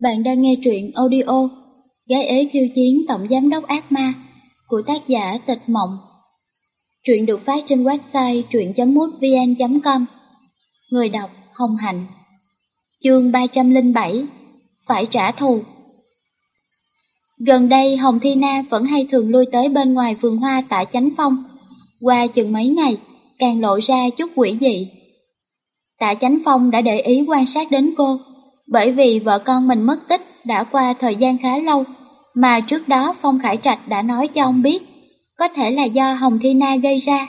Bạn đang nghe truyện audio Gái ế khiêu chiến tổng giám đốc ác ma của tác giả Tịch Mộng. Truyện được phát trên website truyện.mútvn.com Người đọc Hồng Hạnh Chương 307 Phải trả thù Gần đây Hồng Thi Na vẫn hay thường lui tới bên ngoài vườn hoa tại Chánh Phong. Qua chừng mấy ngày, càng lộ ra chút quỷ dị. Tạ Chánh Phong đã để ý quan sát đến cô, bởi vì vợ con mình mất tích đã qua thời gian khá lâu, mà trước đó Phong Khải Trạch đã nói cho ông biết, có thể là do Hồng Thi Na gây ra,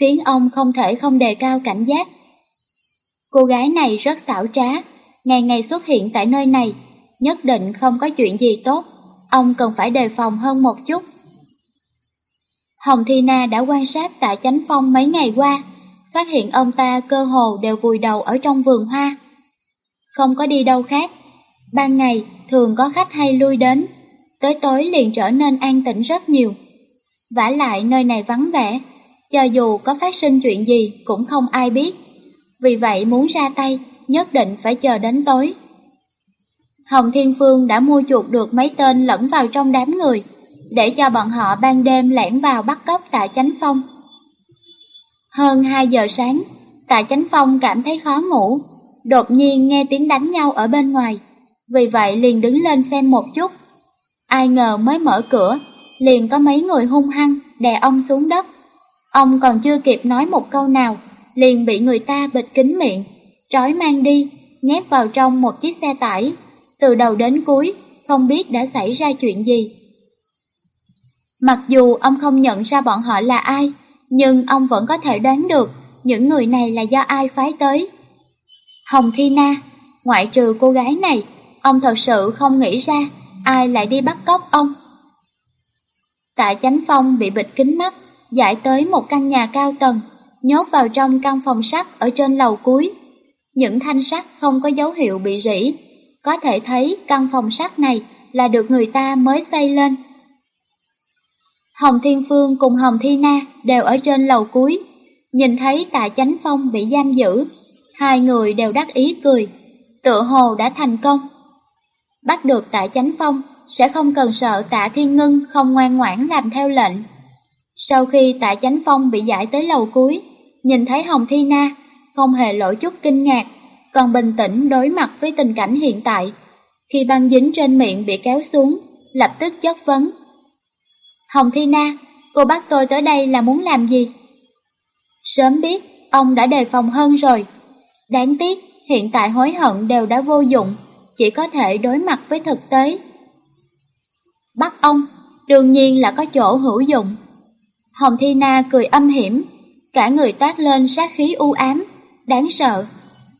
khiến ông không thể không đề cao cảnh giác. Cô gái này rất xảo trá, ngày ngày xuất hiện tại nơi này, nhất định không có chuyện gì tốt, ông cần phải đề phòng hơn một chút. Hồng Thi Na đã quan sát tại Chánh Phong mấy ngày qua, phát hiện ông ta cơ hồ đều vùi đầu ở trong vườn hoa. Không có đi đâu khác, ban ngày thường có khách hay lui đến, tới tối liền trở nên an tĩnh rất nhiều. vả lại nơi này vắng vẻ, cho dù có phát sinh chuyện gì cũng không ai biết. Vì vậy muốn ra tay, nhất định phải chờ đến tối. Hồng Thiên Phương đã mua chuột được mấy tên lẫn vào trong đám người, để cho bọn họ ban đêm lẻn vào bắt cóc tại Chánh Phong. Hơn 2 giờ sáng, Tạ Chánh Phong cảm thấy khó ngủ, đột nhiên nghe tiếng đánh nhau ở bên ngoài, vì vậy liền đứng lên xem một chút. Ai ngờ mới mở cửa, liền có mấy người hung hăng đè ông xuống đất. Ông còn chưa kịp nói một câu nào, liền bị người ta bịt kín miệng, trói mang đi, nhét vào trong một chiếc xe tải. Từ đầu đến cuối, không biết đã xảy ra chuyện gì. Mặc dù ông không nhận ra bọn họ là ai, nhưng ông vẫn có thể đoán được những người này là do ai phái tới. Hồng Thi Na, ngoại trừ cô gái này, ông thật sự không nghĩ ra ai lại đi bắt cóc ông. Tạ Chánh Phong bị bịt kính mắt, giải tới một căn nhà cao tầng, nhốt vào trong căn phòng sắt ở trên lầu cuối. Những thanh sắt không có dấu hiệu bị rỉ, có thể thấy căn phòng sắt này là được người ta mới xây lên. Hồng Thiên Phương cùng Hồng Thi Na đều ở trên lầu cuối, nhìn thấy Tạ Chánh Phong bị giam giữ, hai người đều đắc ý cười, tựa hồ đã thành công. Bắt được Tạ Chánh Phong sẽ không cần sợ Tạ Thiên Ngân không ngoan ngoãn làm theo lệnh. Sau khi Tạ Chánh Phong bị giải tới lầu cuối, nhìn thấy Hồng Thi Na, không hề lộ chút kinh ngạc, còn bình tĩnh đối mặt với tình cảnh hiện tại. Khi băng dính trên miệng bị kéo xuống, lập tức chất vấn. Hồng Thi Na, cô bắt tôi tới đây là muốn làm gì? Sớm biết, ông đã đề phòng hơn rồi. Đáng tiếc, hiện tại hối hận đều đã vô dụng, chỉ có thể đối mặt với thực tế. Bắt ông, đương nhiên là có chỗ hữu dụng. Hồng Thi Na cười âm hiểm, cả người toát lên sát khí u ám, đáng sợ.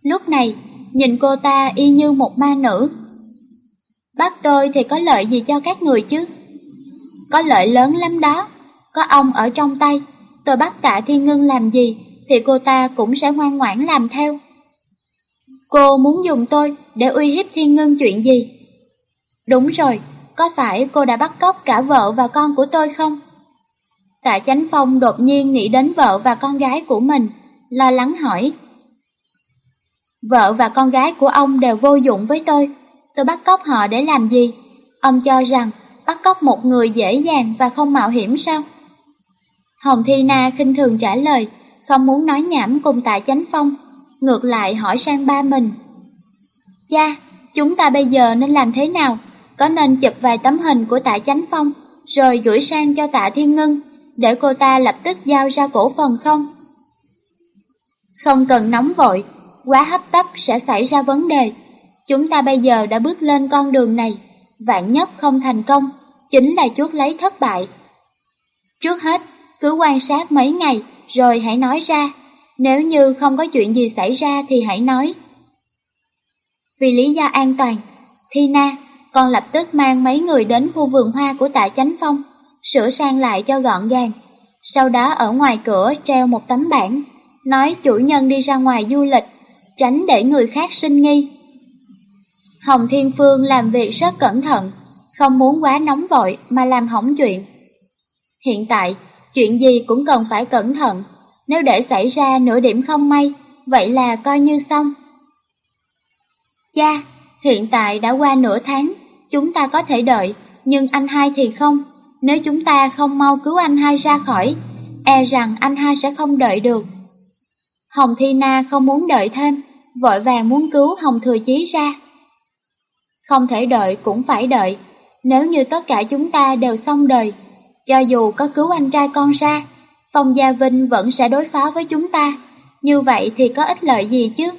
Lúc này, nhìn cô ta y như một ma nữ. Bắt tôi thì có lợi gì cho các người chứ? Có lợi lớn lắm đó, có ông ở trong tay, tôi bắt tạ thiên ngân làm gì thì cô ta cũng sẽ ngoan ngoãn làm theo. Cô muốn dùng tôi để uy hiếp thiên ngân chuyện gì? Đúng rồi, có phải cô đã bắt cóc cả vợ và con của tôi không? Tạ Chánh Phong đột nhiên nghĩ đến vợ và con gái của mình, lo lắng hỏi. Vợ và con gái của ông đều vô dụng với tôi, tôi bắt cóc họ để làm gì? Ông cho rằng bắt cóc một người dễ dàng và không mạo hiểm sao? Hồng Thi Na khinh thường trả lời, không muốn nói nhảm cùng Tạ chánh phong, ngược lại hỏi sang ba mình. Cha, chúng ta bây giờ nên làm thế nào? Có nên chụp vài tấm hình của tạ chánh phong, rồi gửi sang cho tạ thiên ngân, để cô ta lập tức giao ra cổ phần không? Không cần nóng vội, quá hấp tấp sẽ xảy ra vấn đề. Chúng ta bây giờ đã bước lên con đường này, vạn nhất không thành công, chính là chuốt lấy thất bại. Trước hết, cứ quan sát mấy ngày rồi hãy nói ra, nếu như không có chuyện gì xảy ra thì hãy nói. Vì lý do an toàn, Thina còn lập tức mang mấy người đến khu vườn hoa của tạ Chánh Phong, sửa sang lại cho gọn gàng. Sau đó ở ngoài cửa treo một tấm bảng, nói chủ nhân đi ra ngoài du lịch, tránh để người khác sinh nghi. Hồng Thiên Phương làm việc rất cẩn thận, không muốn quá nóng vội mà làm hỏng chuyện. Hiện tại, chuyện gì cũng cần phải cẩn thận, nếu để xảy ra nửa điểm không may, vậy là coi như xong. Cha, Hiện tại đã qua nửa tháng, chúng ta có thể đợi, nhưng anh hai thì không. Nếu chúng ta không mau cứu anh hai ra khỏi, e rằng anh hai sẽ không đợi được. Hồng Thi Na không muốn đợi thêm, vội vàng muốn cứu Hồng Thừa Chí ra. Không thể đợi cũng phải đợi, nếu như tất cả chúng ta đều xong đời, cho dù có cứu anh trai con ra, Phong Gia Vinh vẫn sẽ đối phó với chúng ta, như vậy thì có ích lợi gì chứ?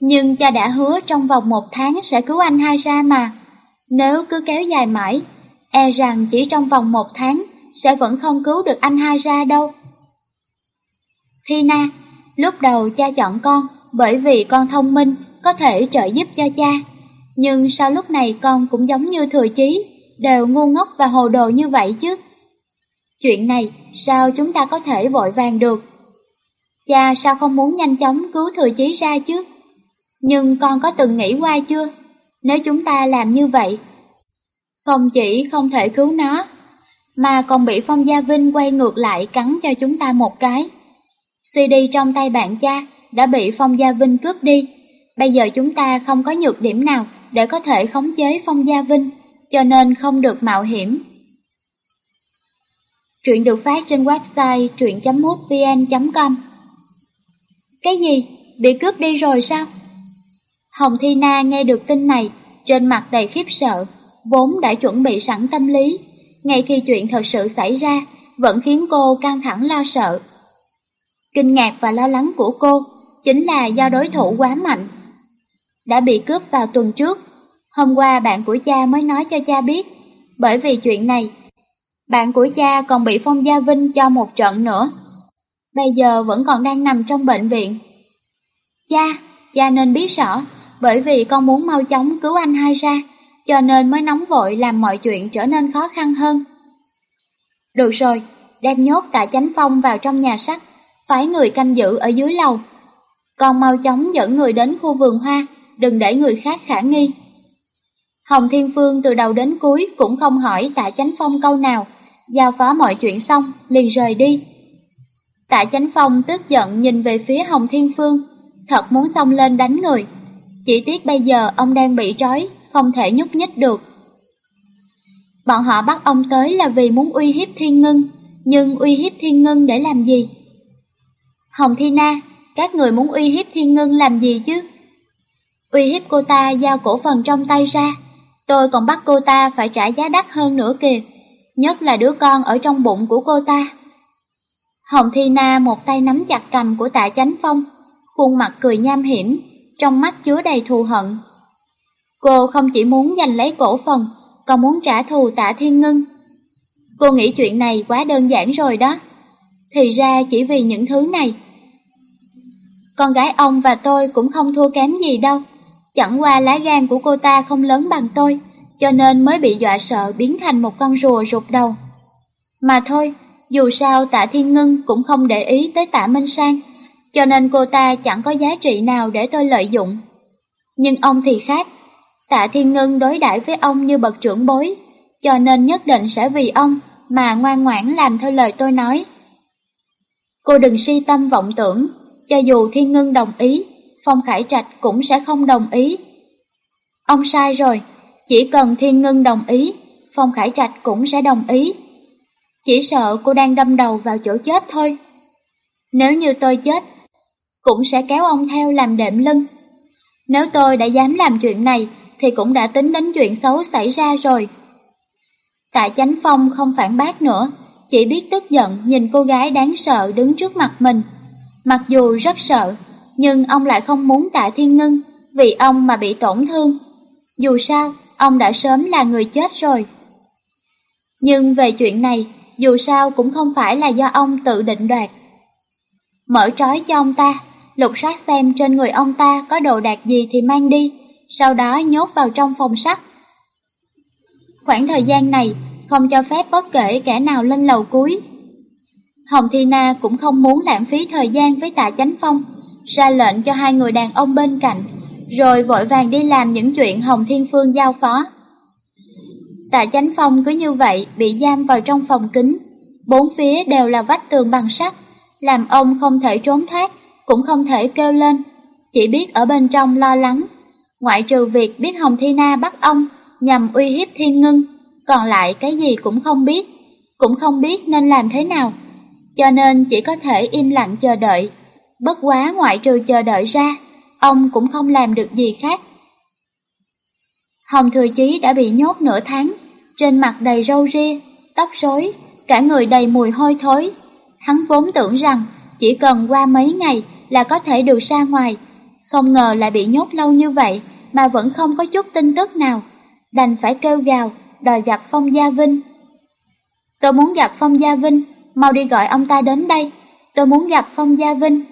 Nhưng cha đã hứa trong vòng một tháng sẽ cứu anh hai ra mà, nếu cứ kéo dài mãi, e rằng chỉ trong vòng một tháng sẽ vẫn không cứu được anh hai ra đâu. Thi Na, lúc đầu cha chọn con bởi vì con thông minh, có thể trợ giúp cho cha. Nhưng sau lúc này con cũng giống như thừa chí, đều ngu ngốc và hồ đồ như vậy chứ. Chuyện này sao chúng ta có thể vội vàng được? Cha sao không muốn nhanh chóng cứu thừa chí ra chứ? Nhưng con có từng nghĩ qua chưa? Nếu chúng ta làm như vậy, không chỉ không thể cứu nó, mà còn bị Phong Gia Vinh quay ngược lại cắn cho chúng ta một cái. CD trong tay bạn cha đã bị Phong Gia Vinh cướp đi. Bây giờ chúng ta không có nhược điểm nào để có thể khống chế Phong Gia Vinh, cho nên không được mạo hiểm. Truyện được phát trên website truyện.mútvn.com Cái gì? Bị cướp đi rồi sao? Hồng Thi Na nghe được tin này, trên mặt đầy khiếp sợ, vốn đã chuẩn bị sẵn tâm lý. Ngay khi chuyện thật sự xảy ra, vẫn khiến cô căng thẳng lo sợ. Kinh ngạc và lo lắng của cô chính là do đối thủ quá mạnh. Đã bị cướp vào tuần trước, hôm qua bạn của cha mới nói cho cha biết, bởi vì chuyện này, bạn của cha còn bị Phong Gia Vinh cho một trận nữa. Bây giờ vẫn còn đang nằm trong bệnh viện. Cha, cha nên biết rõ, bởi vì con muốn mau chóng cứu anh hai ra, cho nên mới nóng vội làm mọi chuyện trở nên khó khăn hơn. Được rồi, đem nhốt cả chánh phong vào trong nhà sắt, phái người canh giữ ở dưới lầu. Còn mau chóng dẫn người đến khu vườn hoa, đừng để người khác khả nghi. Hồng Thiên Phương từ đầu đến cuối cũng không hỏi tạ chánh phong câu nào, giao phó mọi chuyện xong, liền rời đi. Tạ chánh phong tức giận nhìn về phía Hồng Thiên Phương, thật muốn xông lên đánh người. Chỉ tiếc bây giờ ông đang bị trói, không thể nhúc nhích được. Bọn họ bắt ông tới là vì muốn uy hiếp thiên ngân, nhưng uy hiếp thiên ngân để làm gì? Hồng Thi Na, các người muốn uy hiếp thiên ngân làm gì chứ? Uy hiếp cô ta giao cổ phần trong tay ra, tôi còn bắt cô ta phải trả giá đắt hơn nữa kìa, nhất là đứa con ở trong bụng của cô ta. Hồng Thi Na một tay nắm chặt cầm của tạ chánh phong, khuôn mặt cười nham hiểm, trong mắt chứa đầy thù hận. Cô không chỉ muốn giành lấy cổ phần, còn muốn trả thù tạ thiên ngân. Cô nghĩ chuyện này quá đơn giản rồi đó. Thì ra chỉ vì những thứ này. Con gái ông và tôi cũng không thua kém gì đâu. Chẳng qua lá gan của cô ta không lớn bằng tôi, cho nên mới bị dọa sợ biến thành một con rùa rụt đầu. Mà thôi, dù sao tạ thiên ngân cũng không để ý tới tạ Minh Sang, cho nên cô ta chẳng có giá trị nào để tôi lợi dụng. Nhưng ông thì khác, tạ thiên ngân đối đãi với ông như bậc trưởng bối, cho nên nhất định sẽ vì ông mà ngoan ngoãn làm theo lời tôi nói. Cô đừng si tâm vọng tưởng, cho dù thiên ngân đồng ý, Phong Khải Trạch cũng sẽ không đồng ý. Ông sai rồi, chỉ cần thiên ngân đồng ý, Phong Khải Trạch cũng sẽ đồng ý. Chỉ sợ cô đang đâm đầu vào chỗ chết thôi. Nếu như tôi chết, cũng sẽ kéo ông theo làm đệm lưng. Nếu tôi đã dám làm chuyện này, thì cũng đã tính đến chuyện xấu xảy ra rồi. Tạ Chánh Phong không phản bác nữa, chỉ biết tức giận nhìn cô gái đáng sợ đứng trước mặt mình. Mặc dù rất sợ, nhưng ông lại không muốn Tạ Thiên Ngân vì ông mà bị tổn thương. Dù sao, ông đã sớm là người chết rồi. Nhưng về chuyện này, dù sao cũng không phải là do ông tự định đoạt. Mở trói cho ông ta, lục soát xem trên người ông ta có đồ đạc gì thì mang đi, sau đó nhốt vào trong phòng sắt. Khoảng thời gian này không cho phép bất kể kẻ nào lên lầu cuối. Hồng Thi Na cũng không muốn lãng phí thời gian với tạ chánh phong, ra lệnh cho hai người đàn ông bên cạnh, rồi vội vàng đi làm những chuyện Hồng Thiên Phương giao phó. Tạ chánh phong cứ như vậy bị giam vào trong phòng kính, bốn phía đều là vách tường bằng sắt, làm ông không thể trốn thoát, cũng không thể kêu lên, chỉ biết ở bên trong lo lắng, Ngoại trừ việc biết Hồng Thi Na bắt ông nhằm uy hiếp thiên ngưng, còn lại cái gì cũng không biết, cũng không biết nên làm thế nào. Cho nên chỉ có thể im lặng chờ đợi. Bất quá ngoại trừ chờ đợi ra, ông cũng không làm được gì khác. Hồng Thừa Chí đã bị nhốt nửa tháng, trên mặt đầy râu ria, tóc rối, cả người đầy mùi hôi thối. Hắn vốn tưởng rằng chỉ cần qua mấy ngày là có thể được ra ngoài, không ngờ lại bị nhốt lâu như vậy mà vẫn không có chút tin tức nào, đành phải kêu gào, đòi gặp Phong Gia Vinh. Tôi muốn gặp Phong Gia Vinh, mau đi gọi ông ta đến đây, tôi muốn gặp Phong Gia Vinh.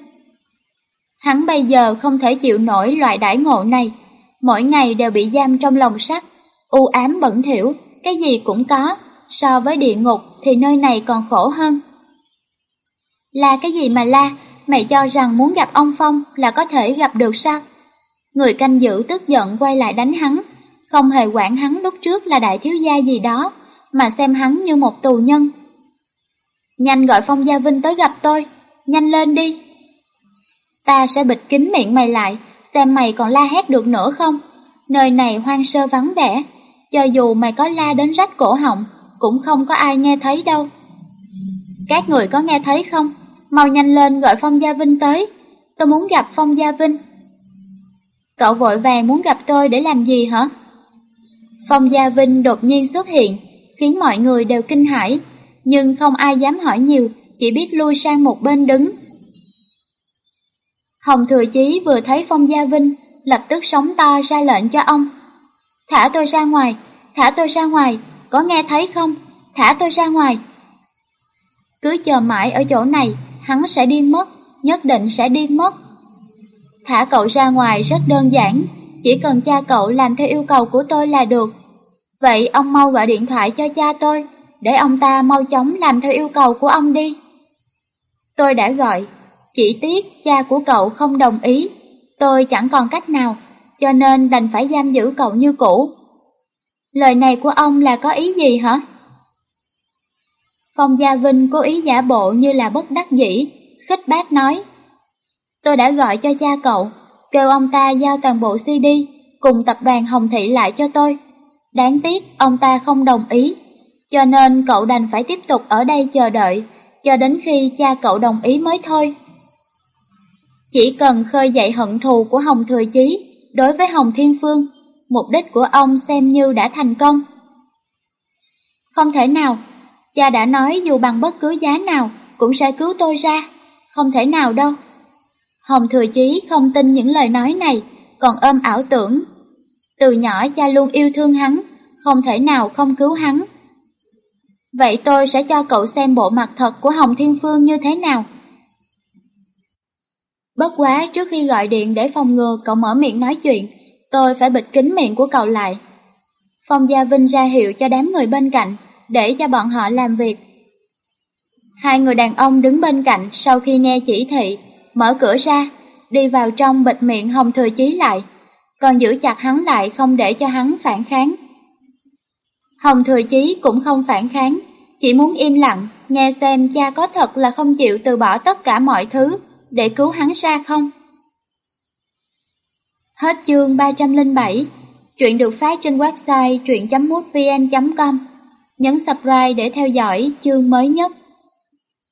Hắn bây giờ không thể chịu nổi loại đãi ngộ này, mỗi ngày đều bị giam trong lồng sắt, u ám bẩn thỉu, cái gì cũng có, so với địa ngục thì nơi này còn khổ hơn. là cái gì mà la, mày cho rằng muốn gặp ông Phong là có thể gặp được sao? Người canh giữ tức giận quay lại đánh hắn, không hề quản hắn lúc trước là đại thiếu gia gì đó, mà xem hắn như một tù nhân. Nhanh gọi Phong Gia Vinh tới gặp tôi, nhanh lên đi. Ta sẽ bịt kín miệng mày lại, xem mày còn la hét được nữa không. Nơi này hoang sơ vắng vẻ, cho dù mày có la đến rách cổ họng, cũng không có ai nghe thấy đâu. Các người có nghe thấy không? Mau nhanh lên gọi Phong Gia Vinh tới, tôi muốn gặp Phong Gia Vinh. Cậu vội vàng muốn gặp tôi để làm gì hả? Phong Gia Vinh đột nhiên xuất hiện, khiến mọi người đều kinh hãi, nhưng không ai dám hỏi nhiều, chỉ biết lui sang một bên đứng. Hồng Thừa Chí vừa thấy Phong Gia Vinh, lập tức sóng to ra lệnh cho ông. Thả tôi ra ngoài, thả tôi ra ngoài, có nghe thấy không? Thả tôi ra ngoài. Cứ chờ mãi ở chỗ này, hắn sẽ điên mất, nhất định sẽ điên mất. Thả cậu ra ngoài rất đơn giản, chỉ cần cha cậu làm theo yêu cầu của tôi là được. Vậy ông mau gọi điện thoại cho cha tôi, để ông ta mau chóng làm theo yêu cầu của ông đi. Tôi đã gọi, chỉ tiếc cha của cậu không đồng ý, tôi chẳng còn cách nào, cho nên đành phải giam giữ cậu như cũ. Lời này của ông là có ý gì hả? Phong Gia Vinh cố ý giả bộ như là bất đắc dĩ, khích bác nói. Tôi đã gọi cho cha cậu, kêu ông ta giao toàn bộ CD cùng tập đoàn Hồng Thị lại cho tôi. Đáng tiếc ông ta không đồng ý, cho nên cậu đành phải tiếp tục ở đây chờ đợi, cho đến khi cha cậu đồng ý mới thôi. Chỉ cần khơi dậy hận thù của Hồng Thừa Chí đối với Hồng Thiên Phương, mục đích của ông xem như đã thành công. Không thể nào, cha đã nói dù bằng bất cứ giá nào cũng sẽ cứu tôi ra, không thể nào đâu. Hồng Thừa Chí không tin những lời nói này, còn ôm ảo tưởng. Từ nhỏ cha luôn yêu thương hắn, không thể nào không cứu hắn. Vậy tôi sẽ cho cậu xem bộ mặt thật của Hồng Thiên Phương như thế nào. Bất quá trước khi gọi điện để phòng ngừa cậu mở miệng nói chuyện, tôi phải bịt kín miệng của cậu lại. Phong Gia Vinh ra hiệu cho đám người bên cạnh, để cho bọn họ làm việc. Hai người đàn ông đứng bên cạnh sau khi nghe chỉ thị, mở cửa ra, đi vào trong bịt miệng Hồng Thừa Chí lại, còn giữ chặt hắn lại không để cho hắn phản kháng. Hồng Thừa Chí cũng không phản kháng, chỉ muốn im lặng, nghe xem cha có thật là không chịu từ bỏ tất cả mọi thứ để cứu hắn ra không. Hết chương 307, truyện được phát trên website truyện.mútvn.com. Nhấn subscribe để theo dõi chương mới nhất.